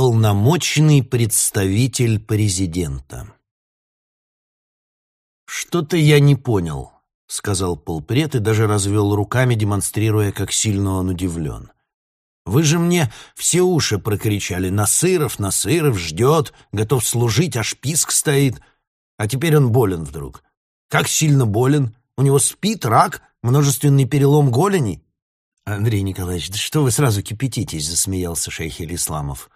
Полномочный представитель президента «Что-то я не понял», — сказал полпред и даже развел руками, демонстрируя, как сильно он удивлен. «Вы же мне все уши прокричали. Насыров, Насыров ждет, готов служить, аж писк стоит. А теперь он болен вдруг. Как сильно болен? У него спит, рак, множественный перелом голени?» «Андрей Николаевич, да что вы сразу кипятитесь?» — засмеялся шейх Исламов.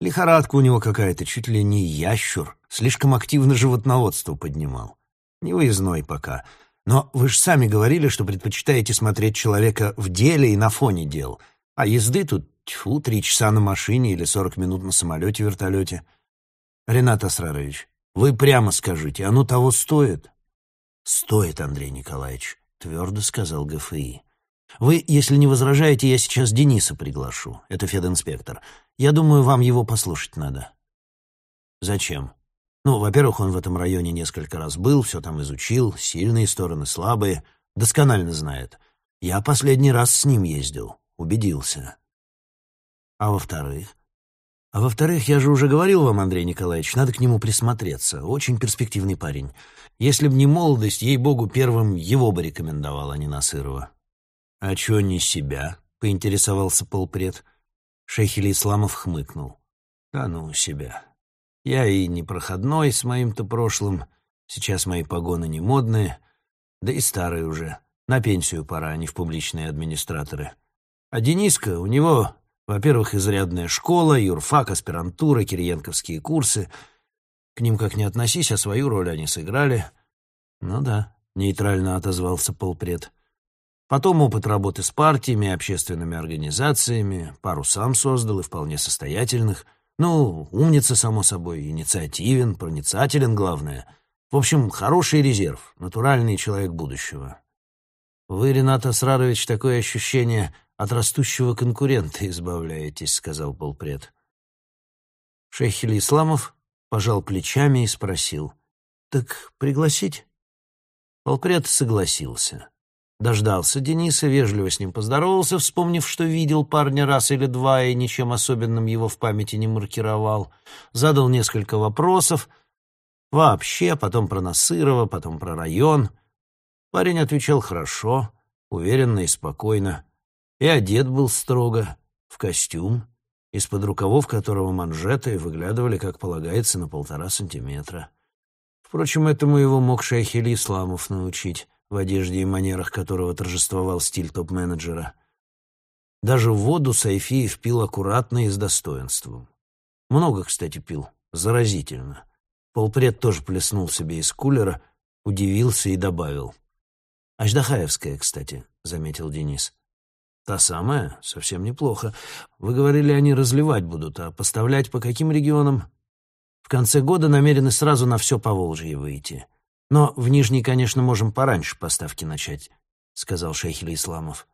«Лихорадка у него какая-то, чуть ли не ящур. Слишком активно животноводство поднимал. Не выездной пока. Но вы же сами говорили, что предпочитаете смотреть человека в деле и на фоне дел. А езды тут, тьфу, три часа на машине или сорок минут на самолете-вертолете. Ренат Асрарович, вы прямо скажите, оно того стоит? Стоит, Андрей Николаевич, твердо сказал ГФИ. Вы, если не возражаете, я сейчас Дениса приглашу. Это фединспектор. Я думаю, вам его послушать надо. Зачем? Ну, во-первых, он в этом районе несколько раз был, все там изучил, сильные стороны, слабые, досконально знает. Я последний раз с ним ездил, убедился. А во-вторых? А во-вторых, я же уже говорил вам, Андрей Николаевич, надо к нему присмотреться. Очень перспективный парень. Если б не молодость, ей-богу, первым его бы рекомендовал, а не Насырова. — А чё не себя? — поинтересовался полпред. Шейхель Исламов хмыкнул. — Да ну, себя. Я и не проходной с моим-то прошлым, сейчас мои погоны не модные, да и старые уже. На пенсию пора, а не в публичные администраторы. А Дениска, у него, во-первых, изрядная школа, юрфак, аспирантура, кириенковские курсы. К ним как ни относись, а свою роль они сыграли. Ну да, нейтрально отозвался полпред. Потом опыт работы с партиями, общественными организациями, пару сам создал и вполне состоятельных — ну, умница, само собой, инициативен, проницателен, главное. В общем, хороший резерв, натуральный человек будущего. Вы, Ренат Асрарович, такое ощущение от растущего конкурента избавляетесь, сказал полпред. Шейх Исламов пожал плечами и спросил. «Так пригласить?» Полпред согласился. Дождался Дениса, вежливо с ним поздоровался, вспомнив, что видел парня раз или два и ничем особенным его в памяти не маркировал. Задал несколько вопросов. Вообще, потом про Насырова, потом про район. Парень отвечал хорошо, уверенно и спокойно. И одет был строго, в костюм, из-под рукавов которого манжеты выглядывали, как полагается, на полтора сантиметра. Впрочем, этому его мог шейх Исламов научить в одежде и манерах которого торжествовал стиль топ-менеджера. Даже воду Сайфиев пил аккуратно и с достоинством. Много, кстати, пил. Заразительно. Полпред тоже плеснул себе из кулера, удивился и добавил. «Аждахаевская, кстати», — заметил Денис. «Та самая? Совсем неплохо. Вы говорили, они разливать будут, а поставлять по каким регионам?» «В конце года намерены сразу на все Поволжье выйти. Но в Нижний, конечно, можем пораньше поставки начать, сказал шейхель Исламов.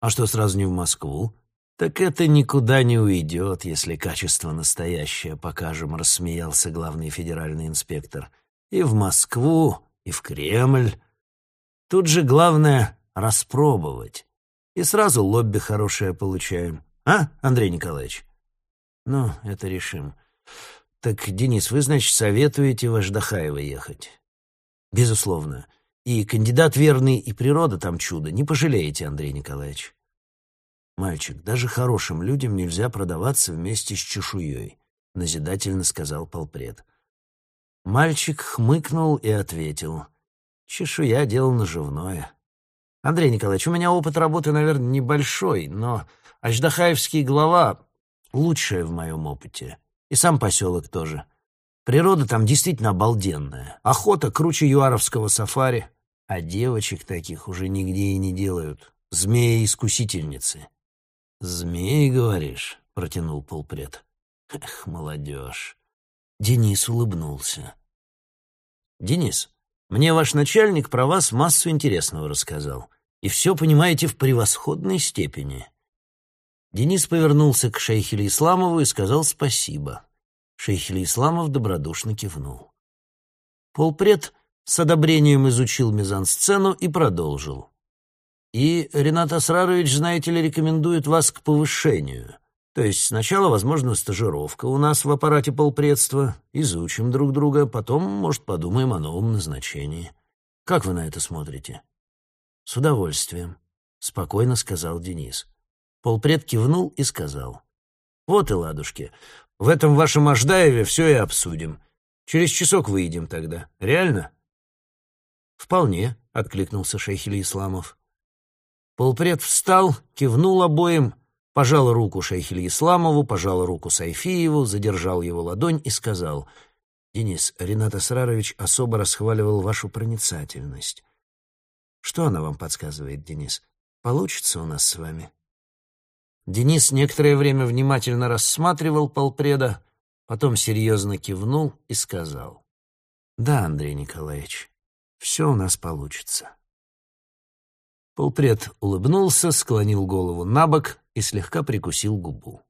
А что сразу не в Москву? Так это никуда не уйдет, если качество настоящее покажем, рассмеялся главный федеральный инспектор. И в Москву, и в Кремль. Тут же главное распробовать. И сразу лобби хорошее получаем. А, Андрей Николаевич? Ну, это решим. Так, Денис, вы, значит, советуете в Аждахаево ехать? Безусловно. И кандидат верный, и природа там чудо. Не пожалеете, Андрей Николаевич. Мальчик, даже хорошим людям нельзя продаваться вместе с чешуей, назидательно сказал полпред. Мальчик хмыкнул и ответил. Чешуя — дело наживное. Андрей Николаевич, у меня опыт работы, наверное, небольшой, но Аждахаевский глава — лучшая в моем опыте. И сам поселок тоже. Природа там действительно обалденная. Охота круче юаровского сафари. А девочек таких уже нигде и не делают. Змеи-искусительницы. «Змеи, говоришь?» — протянул полпред. «Эх, молодежь!» Денис улыбнулся. «Денис, мне ваш начальник про вас массу интересного рассказал. И все понимаете в превосходной степени». Денис повернулся к шейхеле Исламову и сказал спасибо. Шейхель Исламов добродушно кивнул. Полпред с одобрением изучил мизансцену и продолжил. «И Ренат Асрарович, знаете ли, рекомендует вас к повышению. То есть сначала, возможно, стажировка у нас в аппарате полпредства, изучим друг друга, потом, может, подумаем о новом назначении. Как вы на это смотрите? С удовольствием, спокойно сказал Денис. Полпред кивнул и сказал. Вот и ладушки. В этом вашем Аждаеве все и обсудим. Через часок выйдем тогда. Реально? Вполне, откликнулся Шейхили Исламов. Полпред встал, кивнул обоим пожал руку Шейхель Исламову, пожал руку Сайфиеву, задержал его ладонь и сказал, «Денис, Ренат Асрарович особо расхваливал вашу проницательность. Что она вам подсказывает, Денис? Получится у нас с вами?» Денис некоторое время внимательно рассматривал полпреда, потом серьезно кивнул и сказал, «Да, Андрей Николаевич, все у нас получится». Полпред улыбнулся, склонил голову на бок и слегка прикусил губу.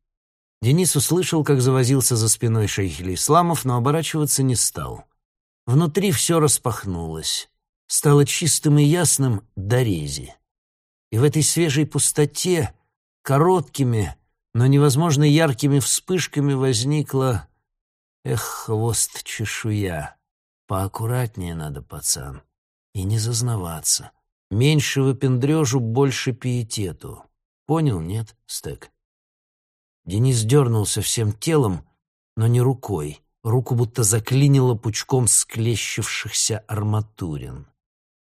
Денис услышал, как завозился за спиной шейхель Исламов, но оборачиваться не стал. Внутри все распахнулось, стало чистым и ясным до рези. И в этой свежей пустоте, короткими, но невозможно яркими вспышками возникла... Эх, хвост чешуя, поаккуратнее надо, пацан, и не зазнаваться. Меньше выпендрежу, больше пиетету. Понял, нет, Стек? Денис дернулся всем телом, но не рукой. Руку будто заклинило пучком склещившихся арматурин.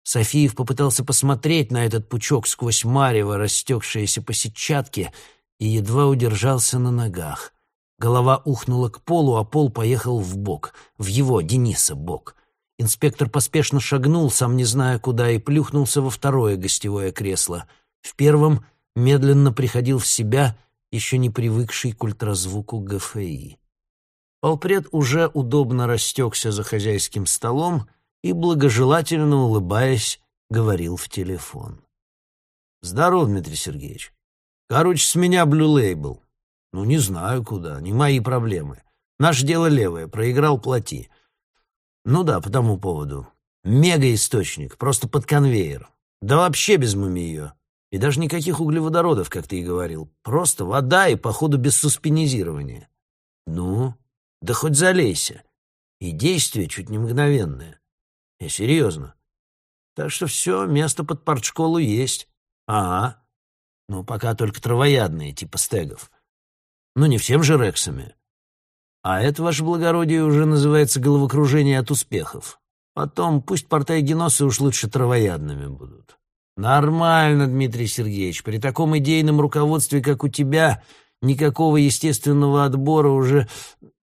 Софиев попытался посмотреть на этот пучок сквозь марево, растекшееся по сетчатке, и едва удержался на ногах. Голова ухнула к полу, а пол поехал в бок, в его, Дениса, бок. Инспектор поспешно шагнул, сам не зная куда, и плюхнулся во второе гостевое кресло. В первом медленно приходил в себя еще не привыкший к ультразвуку ГФИ. Полпред уже удобно растекся за хозяйским столом и, благожелательно улыбаясь, говорил в телефон. «Здорово, Дмитрий Сергеевич. Короче, с меня блю-лейбл. Ну, не знаю куда, не мои проблемы. Наше дело левое, проиграл, плати. Ну да, по тому поводу. Мега-источник, просто под конвейер. Да вообще без мумиё. И даже никаких углеводородов, как ты и говорил. Просто вода и, походу, без суспенизирования. Ну, да хоть залейся. И действие чуть не мгновенное. Я серьезно. Так что все, место под партшколу есть. Ага. Ну, пока только травоядные, типа стегов. Ну, не всем же рексами. А это, ваше благородие, уже называется головокружение от успехов. Потом пусть портайгеносы уж лучше травоядными будут. Нормально, Дмитрий Сергеевич. При таком идейном руководстве, как у тебя, никакого естественного отбора уже...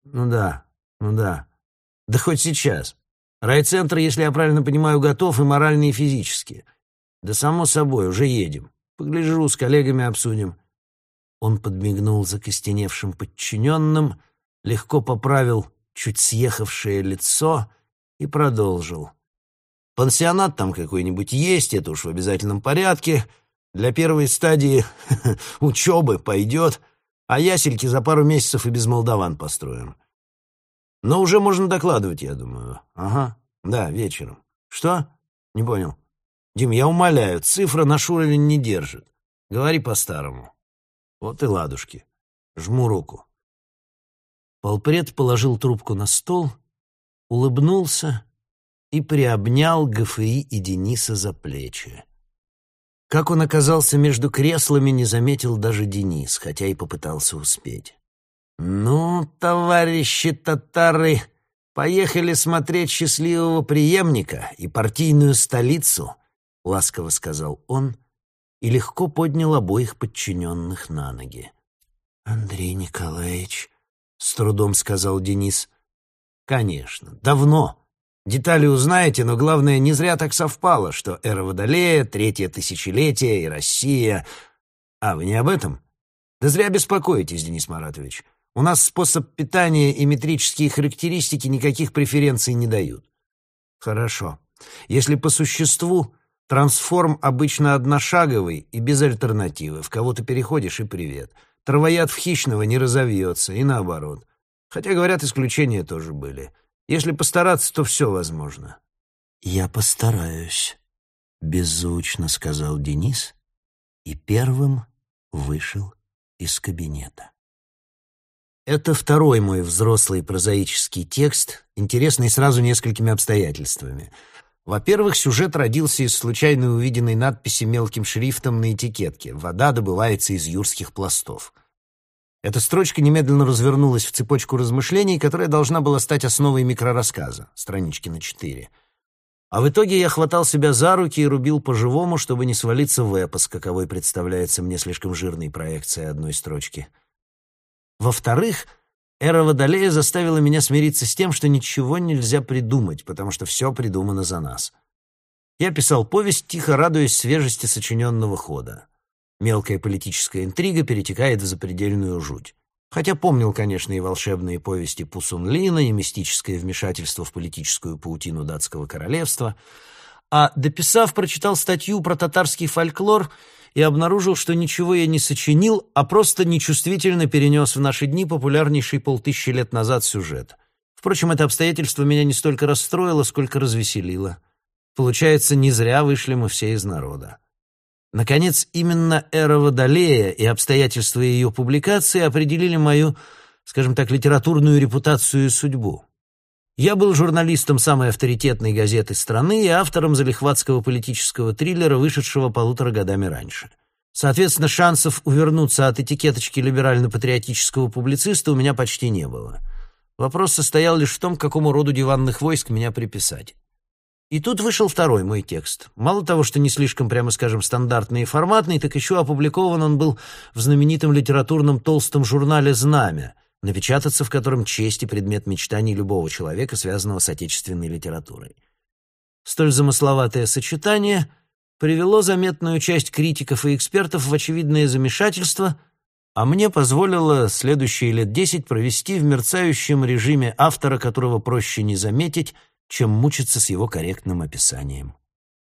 Ну да, ну да. Да хоть сейчас. Райцентр, если я правильно понимаю, готов и морально, и физически. Да само собой, уже едем. Погляжу, с коллегами обсудим. Он подмигнул закостеневшим подчиненным — легко поправил чуть съехавшее лицо и продолжил. «Пансионат там какой-нибудь есть, это уж в обязательном порядке. Для первой стадии учебы пойдет, а ясельки за пару месяцев и без молдаван построим. Но уже можно докладывать, я думаю. Ага, да, вечером. Что? Не понял. Дим, я умоляю, цифра наш уровень не держит. Говори по-старому. Вот и ладушки. Жму руку. Полпред положил трубку на стол, улыбнулся и приобнял ГФИ и Дениса за плечи. Как он оказался между креслами, не заметил даже Денис, хотя и попытался успеть. «Ну, товарищи татары, поехали смотреть счастливого преемника и партийную столицу», — ласково сказал он и легко поднял обоих подчиненных на ноги. «Андрей Николаевич», с трудом сказал Денис. Конечно, давно. Детали узнаете, но главное, не зря так совпало, что эра Водолея, третье тысячелетие и Россия. А, вы не об этом? Да зря беспокоитесь, Денис Маратович. У нас способ питания и метрические характеристики никаких преференций не дают. Хорошо. Если по существу, трансформ обычно одношаговый и без альтернативы. В кого то переходишь и привет. — Травояд в хищного не разовьется, и наоборот. Хотя, говорят, исключения тоже были. Если постараться, то все возможно. «Я постараюсь», — беззвучно сказал Денис и первым вышел из кабинета. Это второй мой взрослый прозаический текст, интересный сразу несколькими обстоятельствами. Во-первых, сюжет родился из случайно увиденной надписи мелким шрифтом на этикетке «Вода добывается из юрских пластов». Эта строчка немедленно развернулась в цепочку размышлений, которая должна была стать основой микрорассказа, странички на четыре. А в итоге я хватал себя за руки и рубил по-живому, чтобы не свалиться в эпос, каковой представляется мне слишком жирной проекцией одной строчки — во-вторых, эра Водолея заставила меня смириться с тем, что ничего нельзя придумать, потому что все придумано за нас. Я писал повесть, тихо радуясь свежести сочиненного хода. Мелкая политическая интрига перетекает в запредельную жуть. Хотя помнил, конечно, и волшебные повести Пусунлина, и мистическое вмешательство в политическую паутину датского королевства. А, дописав, прочитал статью про татарский фольклор — и обнаружил, что ничего я не сочинил, а просто нечувствительно перенес в наши дни популярнейший полтысячи лет назад сюжет. Впрочем, это обстоятельство меня не столько расстроило, сколько развеселило. Получается, не зря вышли мы все из народа. Наконец, именно эра Водолея и обстоятельства ее публикации определили мою, скажем так, литературную репутацию и судьбу. Я был журналистом самой авторитетной газеты страны и автором залихватского политического триллера, вышедшего полутора годами раньше. Соответственно, шансов увернуться от этикеточки либерально-патриотического публициста у меня почти не было. Вопрос состоял лишь в том, к какому роду диванных войск меня приписать. И тут вышел второй мой текст. Мало того, что не слишком, прямо скажем, стандартный и форматный, так еще опубликован он был в знаменитом литературном толстом журнале «Знамя», напечататься в котором честь и предмет мечтаний любого человека, связанного с отечественной литературой. Столь замысловатое сочетание привело заметную часть критиков и экспертов в очевидное замешательство, а мне позволило следующие лет десять провести в мерцающем режиме автора, которого проще не заметить, чем мучиться с его корректным описанием.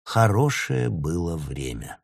Хорошее было время.